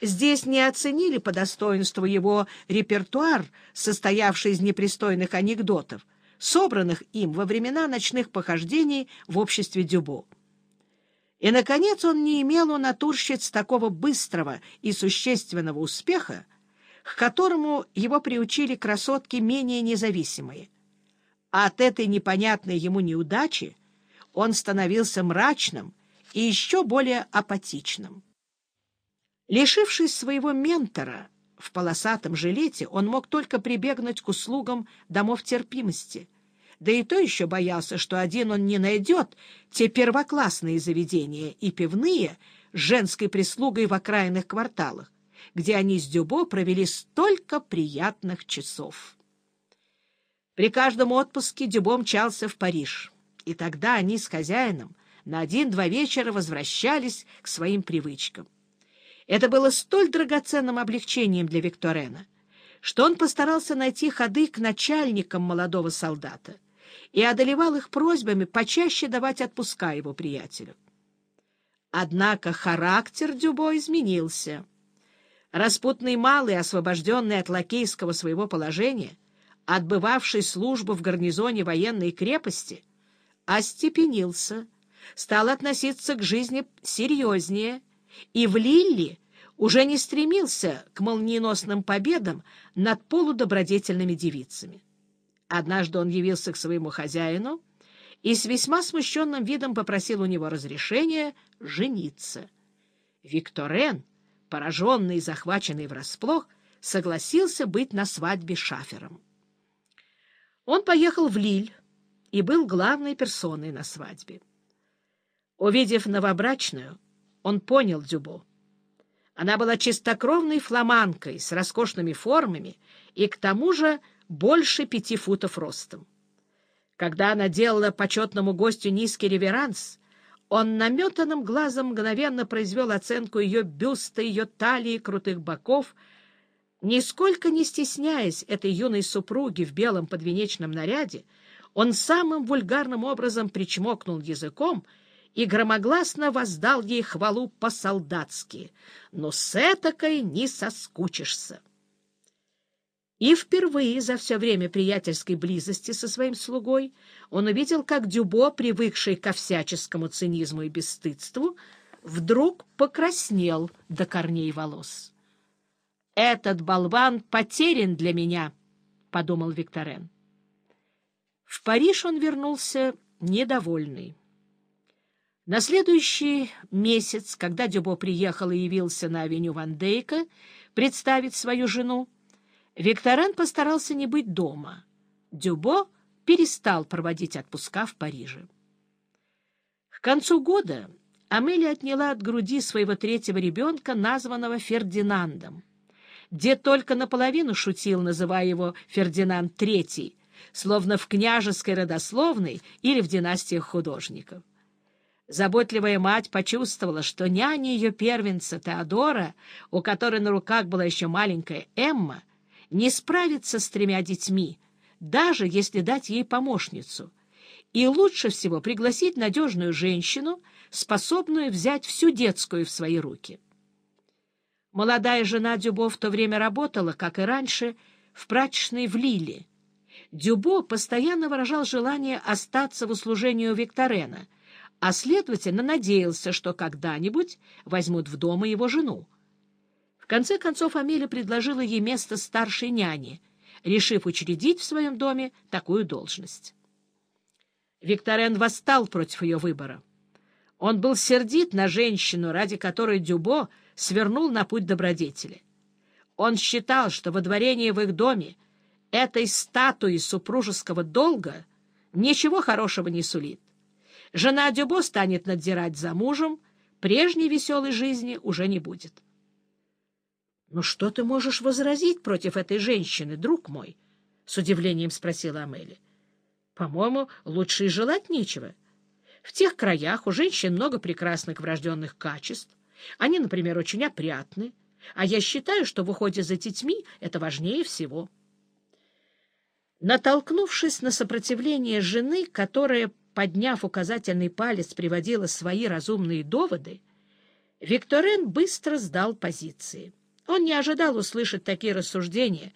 Здесь не оценили по достоинству его репертуар, состоявший из непристойных анекдотов, собранных им во времена ночных похождений в обществе Дюбо. И, наконец, он не имел у натурщиц такого быстрого и существенного успеха, к которому его приучили красотки менее независимые. А от этой непонятной ему неудачи он становился мрачным и еще более апатичным. Лишившись своего ментора в полосатом жилете, он мог только прибегнуть к услугам домов терпимости. Да и то еще боялся, что один он не найдет те первоклассные заведения и пивные с женской прислугой в окраинных кварталах, где они с Дюбо провели столько приятных часов. При каждом отпуске Дюбо мчался в Париж, и тогда они с хозяином на один-два вечера возвращались к своим привычкам. Это было столь драгоценным облегчением для Викторена, что он постарался найти ходы к начальникам молодого солдата и одолевал их просьбами почаще давать отпуска его приятелю. Однако характер Дюбо изменился. Распутный малый, освобожденный от лакейского своего положения, отбывавший службу в гарнизоне военной крепости, остепенился, стал относиться к жизни серьезнее и в Лилле уже не стремился к молниеносным победам над полудобродетельными девицами. Однажды он явился к своему хозяину и с весьма смущенным видом попросил у него разрешения жениться. Викторен, пораженный и захваченный врасплох, согласился быть на свадьбе шафером. Он поехал в Лиль и был главной персоной на свадьбе. Увидев новобрачную, он понял Дюбо. Она была чистокровной фламанкой с роскошными формами и, к тому же, больше пяти футов ростом. Когда она делала почетному гостю низкий реверанс, он наметанным глазом мгновенно произвел оценку ее бюста, ее талии, крутых боков, нисколько не стесняясь этой юной супруги в белом подвенечном наряде, он самым вульгарным образом причмокнул языком — и громогласно воздал ей хвалу по-солдатски. Но с этакой не соскучишься. И впервые за все время приятельской близости со своим слугой он увидел, как Дюбо, привыкший ко всяческому цинизму и бесстыдству, вдруг покраснел до корней волос. «Этот болван потерян для меня», — подумал Викторен. В Париж он вернулся недовольный. На следующий месяц, когда Дюбо приехал и явился на авеню Ван Дейка представить свою жену, Викторан постарался не быть дома. Дюбо перестал проводить отпуска в Париже. К концу года Амелия отняла от груди своего третьего ребенка, названного Фердинандом. Дед только наполовину шутил, называя его Фердинанд Третий, словно в княжеской родословной или в династиях художников. Заботливая мать почувствовала, что няня ее первенца Теодора, у которой на руках была еще маленькая Эмма, не справится с тремя детьми, даже если дать ей помощницу. И лучше всего пригласить надежную женщину, способную взять всю детскую в свои руки. Молодая жена Дюбо в то время работала, как и раньше, в прачечной в Лиле. Дюбо постоянно выражал желание остаться в услужении у Викторена — а, следовательно, надеялся, что когда-нибудь возьмут в дом его жену. В конце концов, Амелия предложила ей место старшей няни, решив учредить в своем доме такую должность. Викторен восстал против ее выбора. Он был сердит на женщину, ради которой Дюбо свернул на путь добродетели. Он считал, что водворение в их доме этой статуи супружеского долга ничего хорошего не сулит. Жена Дюбо станет надзирать за мужем, прежней веселой жизни уже не будет. — Ну что ты можешь возразить против этой женщины, друг мой? — с удивлением спросила Амели. — По-моему, лучше и желать нечего. В тех краях у женщин много прекрасных врожденных качеств. Они, например, очень опрятны, а я считаю, что в уходе за детьми это важнее всего. Натолкнувшись на сопротивление жены, которая подняв указательный палец, приводила свои разумные доводы, Викторен быстро сдал позиции. Он не ожидал услышать такие рассуждения